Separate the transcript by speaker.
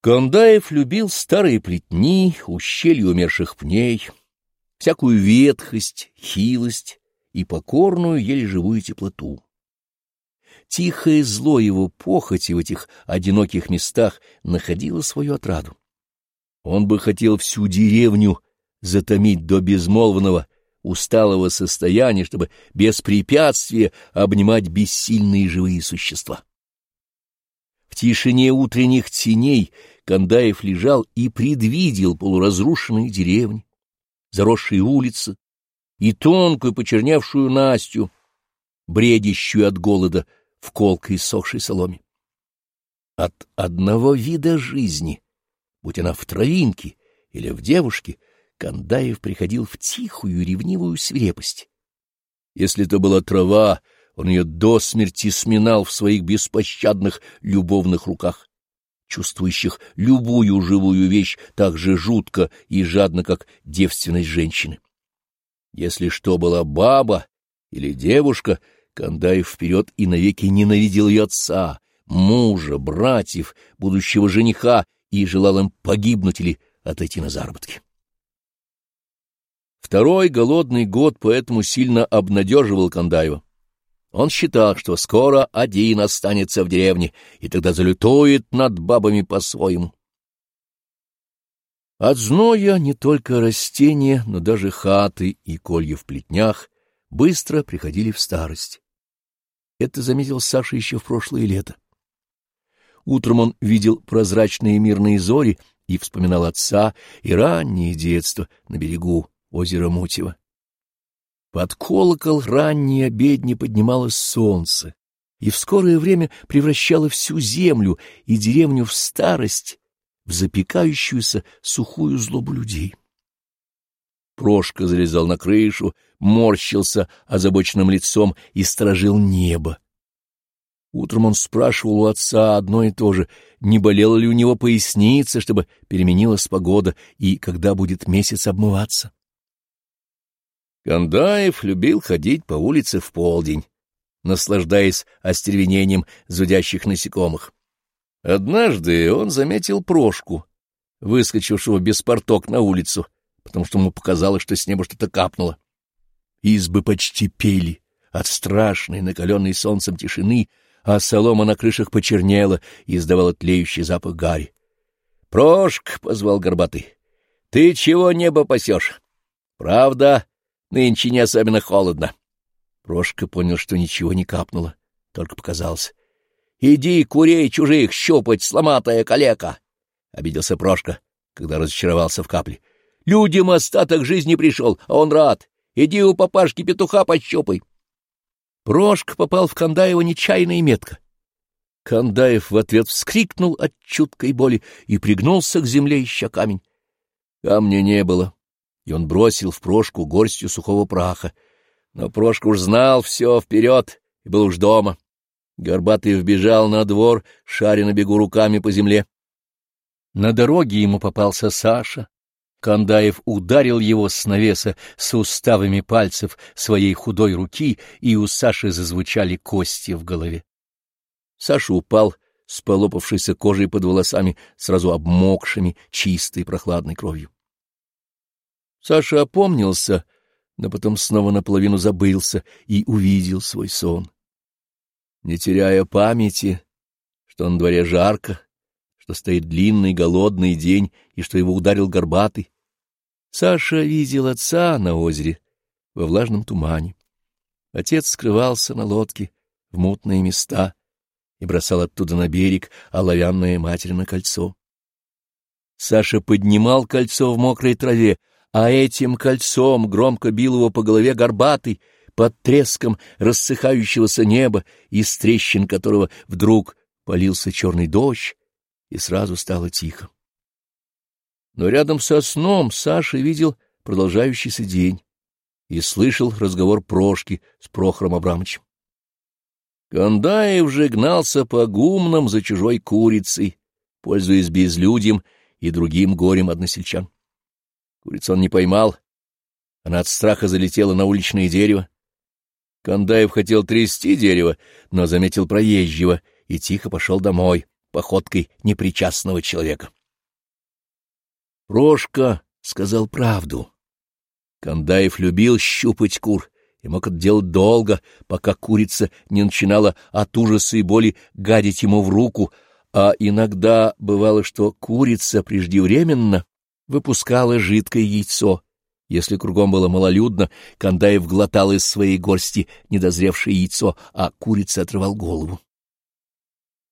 Speaker 1: Кондаев любил старые плетни, ущелья умерших пней, всякую ветхость, хилость и покорную, еле живую теплоту. Тихое зло его похоти в этих одиноких местах находило свою отраду. Он бы хотел всю деревню затомить до безмолвного, усталого состояния, чтобы без препятствия обнимать бессильные живые существа. В тишине утренних теней Кандаев лежал и предвидел полуразрушенные деревни, заросшие улицы и тонкую почерневшую Настю, бредящую от голода в колкой сохшей соломе. От одного вида жизни, будь она в травинке или в девушке, Кандаев приходил в тихую ревнивую свирепость. Если это была трава, он ее до смерти сминал в своих беспощадных любовных руках, чувствующих любую живую вещь так же жутко и жадно, как девственность женщины. Если что была баба или девушка, Кандаев вперед и навеки ненавидел ее отца, мужа, братьев, будущего жениха и желал им погибнуть или отойти на заработки. Второй голодный год поэтому сильно обнадеживал Кандаева. Он считал, что скоро один останется в деревне, и тогда залютует над бабами по-своему. От зноя не только растения, но даже хаты и колья в плетнях быстро приходили в старость. Это заметил Саша еще в прошлое лето. Утром он видел прозрачные мирные зори и вспоминал отца и раннее детство на берегу озера Мутева. Под колокол ранней обедни поднималось солнце, и в скорое время превращало всю землю и деревню в старость, в запекающуюся сухую злобу людей. Прошка залезал на крышу, морщился озабоченным лицом и сторожил небо. Утром он спрашивал у отца одно и то же, не болела ли у него поясница, чтобы переменилась погода и когда будет месяц обмываться. Кандаев любил ходить по улице в полдень, наслаждаясь остервенением зудящих насекомых. Однажды он заметил Прошку, выскочившего без порток на улицу, потому что ему показалось, что с неба что-то капнуло. Избы почти пели от страшной, накаленной солнцем тишины, а солома на крышах почернела и издавала тлеющий запах гари. — Прошк, — позвал Горбатый, — ты чего небо пасешь? Правда, Нынче не особенно холодно. Прошка понял, что ничего не капнуло, только показалось. — Иди, курей чужих щупать, сломатая калека! — обиделся Прошка, когда разочаровался в капле. — Людям остаток жизни пришел, а он рад. Иди у папашки петуха пощупай. Прошка попал в Кандаева нечаянно и метко. Кандаев в ответ вскрикнул от чуткой боли и пригнулся к земле, ища камень. Камня не было и он бросил в Прошку горстью сухого праха. Но Прошка уж знал все вперед и был уж дома. Горбатый вбежал на двор, шаря на бегу руками по земле. На дороге ему попался Саша. Кандаев ударил его с навеса суставами пальцев своей худой руки, и у Саши зазвучали кости в голове. Саша упал с полопавшейся кожей под волосами, сразу обмокшими чистой прохладной кровью. Саша опомнился, но потом снова наполовину забылся и увидел свой сон. Не теряя памяти, что на дворе жарко, что стоит длинный голодный день и что его ударил горбатый, Саша видел отца на озере во влажном тумане. Отец скрывался на лодке в мутные места и бросал оттуда на берег оловянное материно кольцо. Саша поднимал кольцо в мокрой траве, а этим кольцом громко бил его по голове горбатый, под треском рассыхающегося неба, из трещин которого вдруг полился черный дождь, и сразу стало тихо. Но рядом со сном Саша видел продолжающийся день и слышал разговор Прошки с Прохором Абрамовичем. Кандаев же гнался по гумнам за чужой курицей, пользуясь безлюдьем и другим горем односельчан. Курицу он не поймал. Она от страха залетела на уличное дерево. Кандаев хотел трясти дерево, но заметил проезжего и тихо пошел домой, походкой непричастного человека. Прошка сказал правду. Кандаев любил щупать кур и мог это делать долго, пока курица не начинала от ужаса и боли гадить ему в руку, а иногда бывало, что курица преждевременно выпускала жидкое яйцо. Если кругом было малолюдно, Кандаев глотал из своей горсти недозревшее яйцо, а курица отрывал голову.